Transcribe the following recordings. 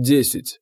10.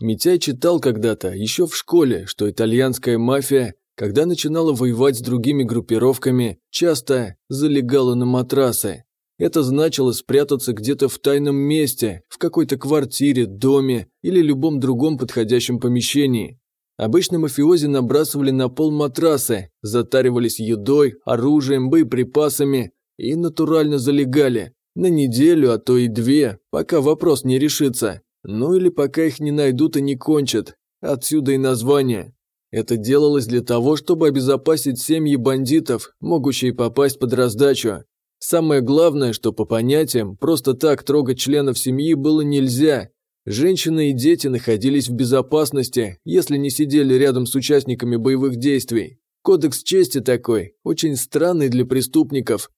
Митяй читал когда-то, еще в школе, что итальянская мафия, когда начинала воевать с другими группировками, часто залегала на матрасы. Это значило спрятаться где-то в тайном месте, в какой-то квартире, доме или любом другом подходящем помещении. Обычно мафиози набрасывали на пол матрасы, затаривались едой, оружием, боеприпасами и натурально залегали. На неделю, а то и две, пока вопрос не решится. Ну или пока их не найдут и не кончат. Отсюда и название. Это делалось для того, чтобы обезопасить семьи бандитов, могущие попасть под раздачу. Самое главное, что по понятиям, просто так трогать членов семьи было нельзя. Женщины и дети находились в безопасности, если не сидели рядом с участниками боевых действий. Кодекс чести такой, очень странный для преступников,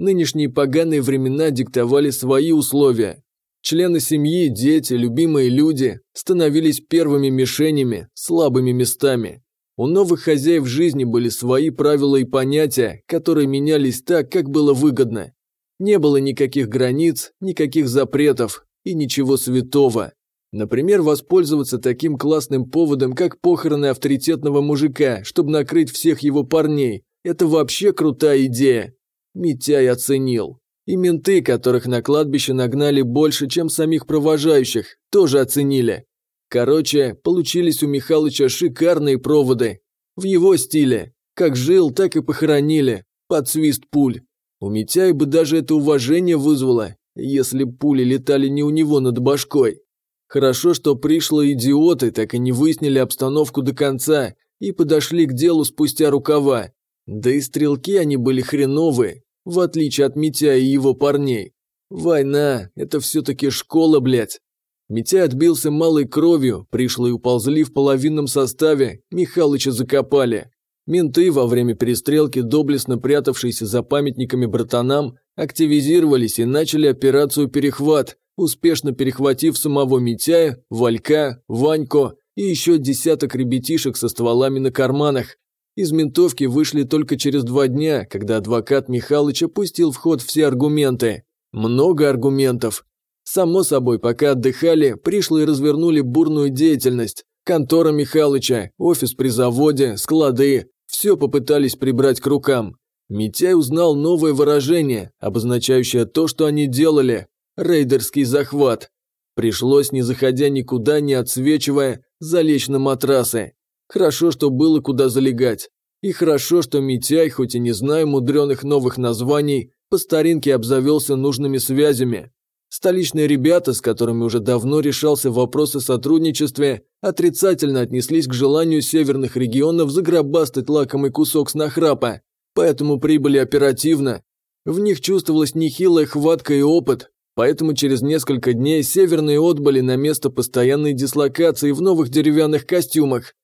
Нынешние поганые времена диктовали свои условия. Члены семьи, дети, любимые люди становились первыми мишенями, слабыми местами. У новых хозяев жизни были свои правила и понятия, которые менялись так, как было выгодно. Не было никаких границ, никаких запретов и ничего святого. Например, воспользоваться таким классным поводом, как похороны авторитетного мужика, чтобы накрыть всех его парней. Это вообще крутая идея. Митяй оценил. И менты, которых на кладбище нагнали больше, чем самих провожающих, тоже оценили. Короче, получились у Михалыча шикарные проводы. В его стиле. Как жил, так и похоронили. Под свист пуль. У Митяя бы даже это уважение вызвало, если пули летали не у него над башкой. Хорошо, что пришло идиоты, так и не выяснили обстановку до конца и подошли к делу спустя рукава. Да и стрелки они были хреновые, в отличие от Митя и его парней. Война – это все-таки школа, блядь. Митя отбился малой кровью, пришлые уползли в половинном составе, Михалыча закопали. Менты во время перестрелки, доблестно прятавшиеся за памятниками братанам, активизировались и начали операцию «Перехват», успешно перехватив самого Митяя, Валька, Ванько и еще десяток ребятишек со стволами на карманах, из ментовки вышли только через два дня, когда адвокат Михалыч опустил в ход все аргументы. Много аргументов. Само собой, пока отдыхали, пришлые развернули бурную деятельность. Контора Михалыча, офис при заводе, склады. Все попытались прибрать к рукам. Митяй узнал новое выражение, обозначающее то, что они делали. Рейдерский захват. Пришлось, не заходя никуда, не отсвечивая, залечь на матрасы. Хорошо, что было куда залегать. И хорошо, что Митяй, хоть и не зная мудреных новых названий, по старинке обзавелся нужными связями. Столичные ребята, с которыми уже давно решался вопрос о сотрудничестве, отрицательно отнеслись к желанию северных регионов загробастать лакомый кусок с нахрапа, поэтому прибыли оперативно. В них чувствовалась нехилая хватка и опыт, поэтому через несколько дней северные отбыли на место постоянной дислокации в новых деревянных костюмах,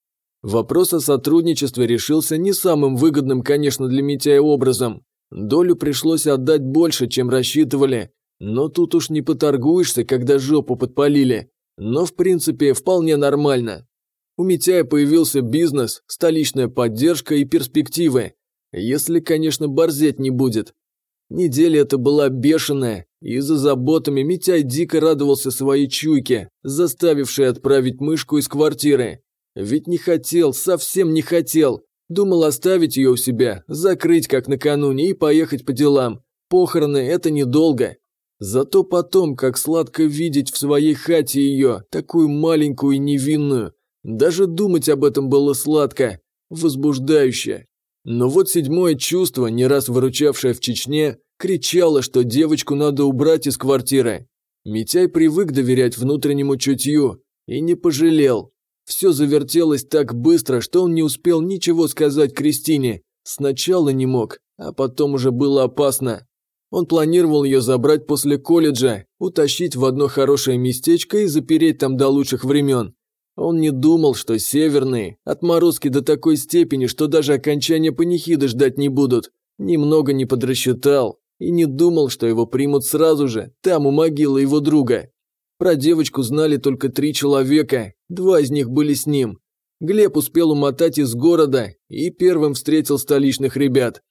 Вопрос о сотрудничестве решился не самым выгодным, конечно, для Митяя образом. Долю пришлось отдать больше, чем рассчитывали. Но тут уж не поторгуешься, когда жопу подпалили. Но в принципе вполне нормально. У Митяя появился бизнес, столичная поддержка и перспективы. Если, конечно, борзеть не будет. Неделя эта была бешеная, и за заботами Митяй дико радовался своей чуйке, заставившей отправить мышку из квартиры. Ведь не хотел, совсем не хотел. Думал оставить ее у себя, закрыть как накануне и поехать по делам. Похороны – это недолго. Зато потом, как сладко видеть в своей хате ее, такую маленькую и невинную. Даже думать об этом было сладко, возбуждающе. Но вот седьмое чувство, не раз выручавшее в Чечне, кричало, что девочку надо убрать из квартиры. Митяй привык доверять внутреннему чутью и не пожалел. Все завертелось так быстро, что он не успел ничего сказать Кристине. Сначала не мог, а потом уже было опасно. Он планировал ее забрать после колледжа, утащить в одно хорошее местечко и запереть там до лучших времен. Он не думал, что северные отморозки до такой степени, что даже окончания панихиды ждать не будут. Немного не подрасчитал и не думал, что его примут сразу же, там у могилы его друга. Про девочку знали только три человека, два из них были с ним. Глеб успел умотать из города и первым встретил столичных ребят.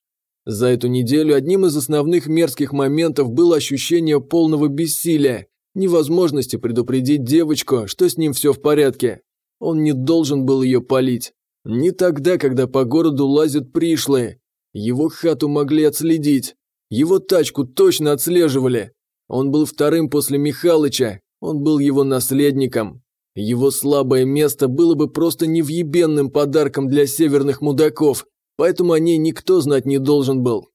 За эту неделю одним из основных мерзких моментов было ощущение полного бессилия. невозможности предупредить девочку, что с ним все в порядке. Он не должен был ее палить. Не тогда, когда по городу лазят пришлые. Его хату могли отследить. Его тачку точно отслеживали. Он был вторым после Михалыча. Он был его наследником. Его слабое место было бы просто невъебенным подарком для северных мудаков, поэтому о ней никто знать не должен был.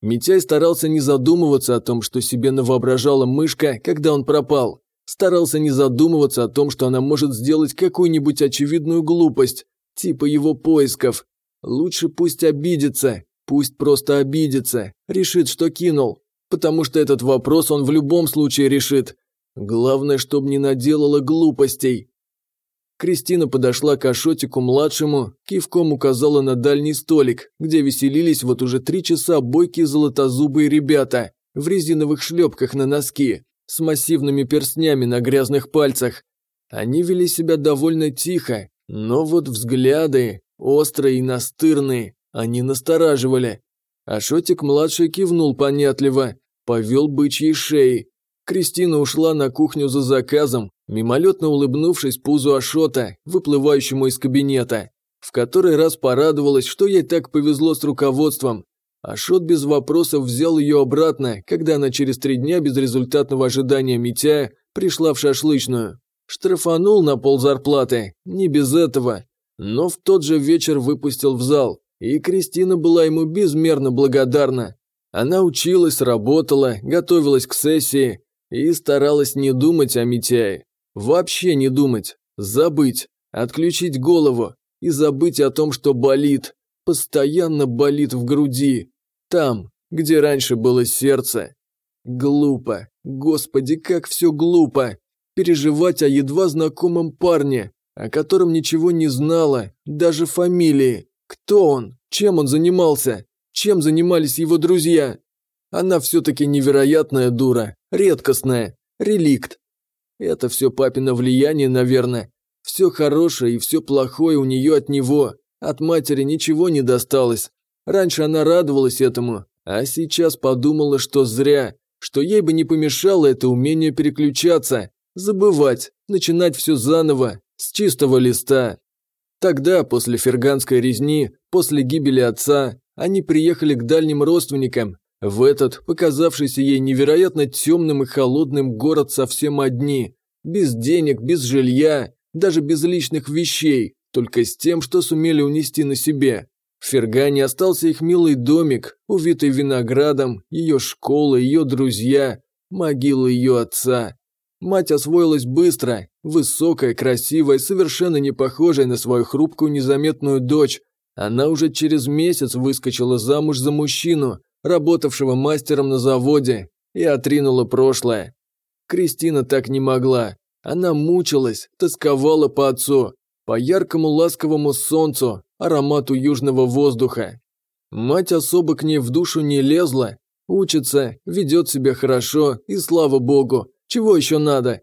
Митяй старался не задумываться о том, что себе навоображала мышка, когда он пропал. Старался не задумываться о том, что она может сделать какую-нибудь очевидную глупость, типа его поисков. Лучше пусть обидится, пусть просто обидится, решит, что кинул. Потому что этот вопрос он в любом случае решит. Главное, чтобы не наделала глупостей. Кристина подошла к Ашотику-младшему, кивком указала на дальний столик, где веселились вот уже три часа бойкие золотозубые ребята в резиновых шлепках на носки, с массивными перстнями на грязных пальцах. Они вели себя довольно тихо, но вот взгляды, острые и настырные, они настораживали. Ашотик-младший кивнул понятливо, повел бычьей шеей. Кристина ушла на кухню за заказом, мимолетно улыбнувшись пузу Ашота, выплывающему из кабинета. В который раз порадовалась, что ей так повезло с руководством. Ашот без вопросов взял ее обратно, когда она через три дня безрезультатного ожидания Митяя пришла в шашлычную. Штрафанул на пол зарплаты, не без этого. Но в тот же вечер выпустил в зал, и Кристина была ему безмерно благодарна. Она училась, работала, готовилась к сессии и старалась не думать о Митяе. Вообще не думать, забыть, отключить голову и забыть о том, что болит, постоянно болит в груди, там, где раньше было сердце. Глупо, господи, как все глупо, переживать о едва знакомом парне, о котором ничего не знала, даже фамилии. Кто он? Чем он занимался? Чем занимались его друзья? Она все-таки невероятная дура, редкостная, реликт. Это все папино влияние, наверное. Все хорошее и все плохое у нее от него. От матери ничего не досталось. Раньше она радовалась этому, а сейчас подумала, что зря, что ей бы не помешало это умение переключаться, забывать, начинать все заново, с чистого листа. Тогда, после ферганской резни, после гибели отца, они приехали к дальним родственникам, в этот, показавшийся ей невероятно темным и холодным город совсем одни, без денег, без жилья, даже без личных вещей, только с тем, что сумели унести на себе. В Фергане остался их милый домик, увитый виноградом, ее школа, ее друзья, могила ее отца. Мать освоилась быстро, высокая, красивая, совершенно не похожая на свою хрупкую незаметную дочь. Она уже через месяц выскочила замуж за мужчину, работавшего мастером на заводе, и отринула прошлое. Кристина так не могла. Она мучилась, тосковала по отцу, по яркому ласковому солнцу, аромату южного воздуха. Мать особо к ней в душу не лезла, учится, ведет себя хорошо, и слава богу, чего еще надо?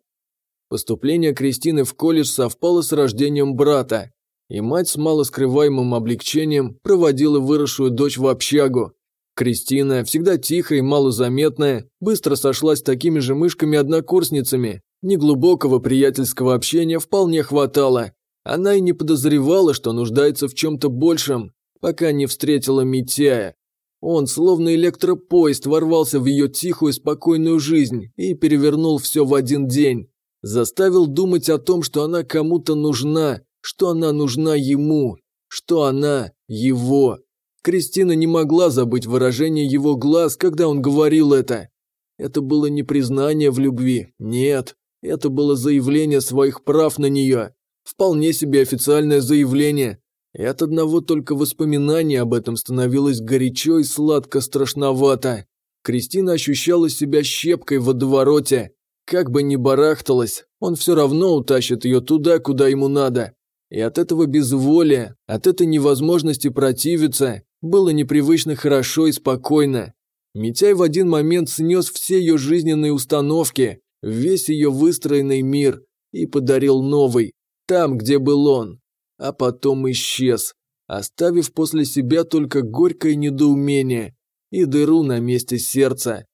Поступление Кристины в колледж совпало с рождением брата, и мать с малоскрываемым облегчением проводила выросшую дочь в общагу, Кристина, всегда тихая и малозаметная, быстро сошлась с такими же мышками-однокурсницами. Неглубокого приятельского общения вполне хватало. Она и не подозревала, что нуждается в чем-то большем, пока не встретила Митяя. Он, словно электропоезд, ворвался в ее тихую спокойную жизнь и перевернул все в один день. Заставил думать о том, что она кому-то нужна, что она нужна ему, что она его. Кристина не могла забыть выражение его глаз, когда он говорил это. Это было не признание в любви, нет. Это было заявление своих прав на нее. Вполне себе официальное заявление. И от одного только воспоминания об этом становилось горячо и сладко страшновато. Кристина ощущала себя щепкой в водовороте. Как бы ни барахталась, он все равно утащит ее туда, куда ему надо. И от этого безволия, от этой невозможности противиться, было непривычно хорошо и спокойно. Митяй в один момент снес все ее жизненные установки, весь ее выстроенный мир и подарил новый, там, где был он. А потом исчез, оставив после себя только горькое недоумение и дыру на месте сердца.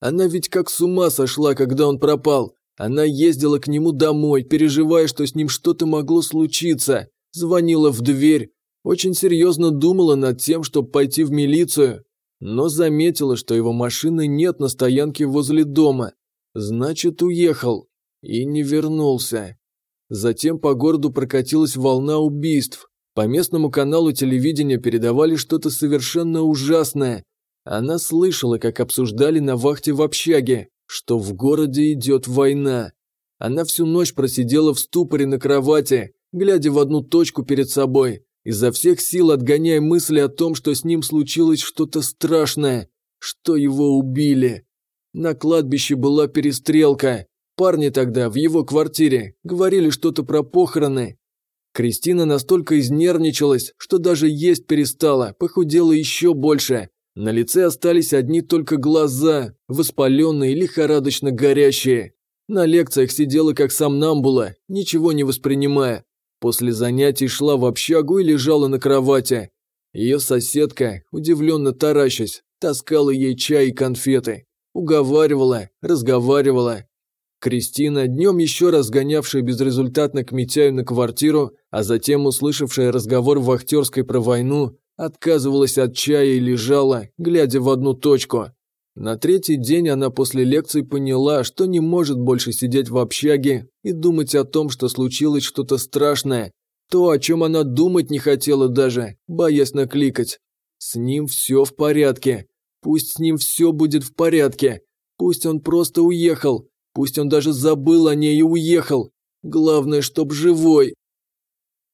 Она ведь как с ума сошла, когда он пропал, Она ездила к нему домой, переживая, что с ним что-то могло случиться. Звонила в дверь. Очень серьезно думала над тем, чтобы пойти в милицию. Но заметила, что его машины нет на стоянке возле дома. Значит, уехал. И не вернулся. Затем по городу прокатилась волна убийств. По местному каналу телевидения передавали что-то совершенно ужасное. Она слышала, как обсуждали на вахте в общаге, что в городе идет война. Она всю ночь просидела в ступоре на кровати, глядя в одну точку перед собой, изо всех сил отгоняя мысли о том, что с ним случилось что-то страшное, что его убили. На кладбище была перестрелка. Парни тогда в его квартире говорили что-то про похороны. Кристина настолько изнервничалась, что даже есть перестала, похудела еще больше. На лице остались одни только глаза, воспаленные, лихорадочно горящие. На лекциях сидела как сомнамбула, ничего не воспринимая. После занятий шла в общагу и лежала на кровати. Ее соседка, удивленно таращась, таскала ей чай и конфеты. Уговаривала, разговаривала. Кристина, днем еще раз гонявшая безрезультатно к Митяю на квартиру, а затем услышавшая разговор в вахтерской про войну, отказывалась от чая и лежала, глядя в одну точку. На третий день она после лекции поняла, что не может больше сидеть в общаге и думать о том, что случилось что-то страшное. То, о чем она думать не хотела даже, боясь накликать. С ним все в порядке. Пусть с ним все будет в порядке. Пусть он просто уехал. Пусть он даже забыл о ней и уехал. Главное, чтоб живой.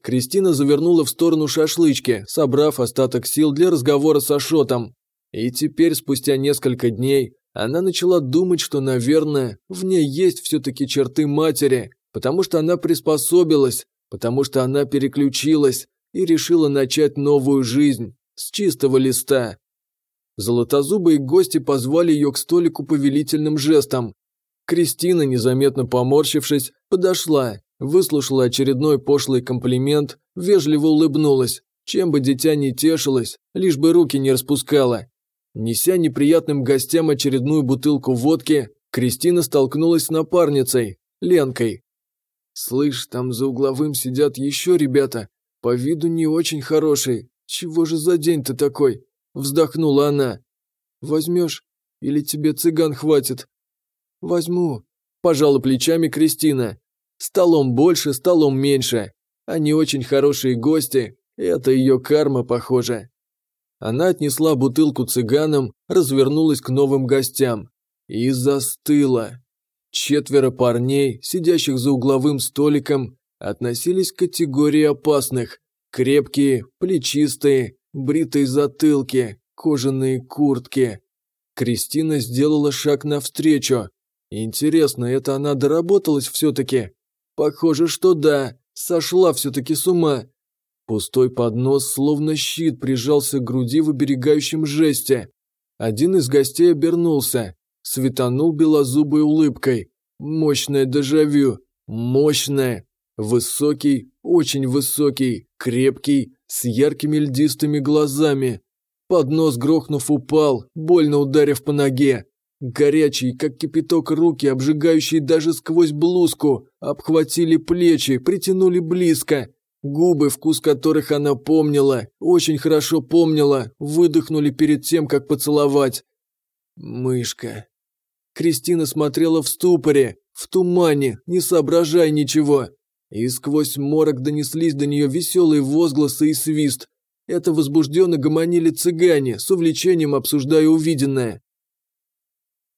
Кристина завернула в сторону шашлычки, собрав остаток сил для разговора с Ашотом. И теперь, спустя несколько дней, она начала думать, что, наверное, в ней есть все-таки черты матери, потому что она приспособилась, потому что она переключилась и решила начать новую жизнь с чистого листа. Золотозубые гости позвали ее к столику повелительным жестом. Кристина, незаметно поморщившись, подошла Выслушала очередной пошлый комплимент, вежливо улыбнулась. Чем бы дитя не тешилось, лишь бы руки не распускала. Неся неприятным гостям очередную бутылку водки, Кристина столкнулась с напарницей, Ленкой. «Слышь, там за угловым сидят еще ребята, по виду не очень хорошие. Чего же за день-то такой?» Вздохнула она. «Возьмешь? Или тебе цыган хватит?» «Возьму», – пожала плечами Кристина. Столом больше, столом меньше. Они очень хорошие гости, это ее карма, похоже. Она отнесла бутылку цыганам, развернулась к новым гостям. И застыла. Четверо парней, сидящих за угловым столиком, относились к категории опасных. Крепкие, плечистые, бритые затылки, кожаные куртки. Кристина сделала шаг навстречу. Интересно, это она доработалась все-таки? Похоже, что да, сошла все-таки с ума. Пустой поднос, словно щит, прижался к груди в оберегающем жесте. Один из гостей обернулся, светанул белозубой улыбкой. Мощное дежавю, мощное. Высокий, очень высокий, крепкий, с яркими льдистыми глазами. Поднос, грохнув, упал, больно ударив по ноге. Горячие, как кипяток, руки, обжигающие даже сквозь блузку, обхватили плечи, притянули близко. Губы, вкус которых она помнила, очень хорошо помнила, выдохнули перед тем, как поцеловать. Мышка. Кристина смотрела в ступоре, в тумане, не соображая ничего. И сквозь морок донеслись до нее веселые возгласы и свист. Это возбужденно гомонили цыгане, с увлечением обсуждая увиденное.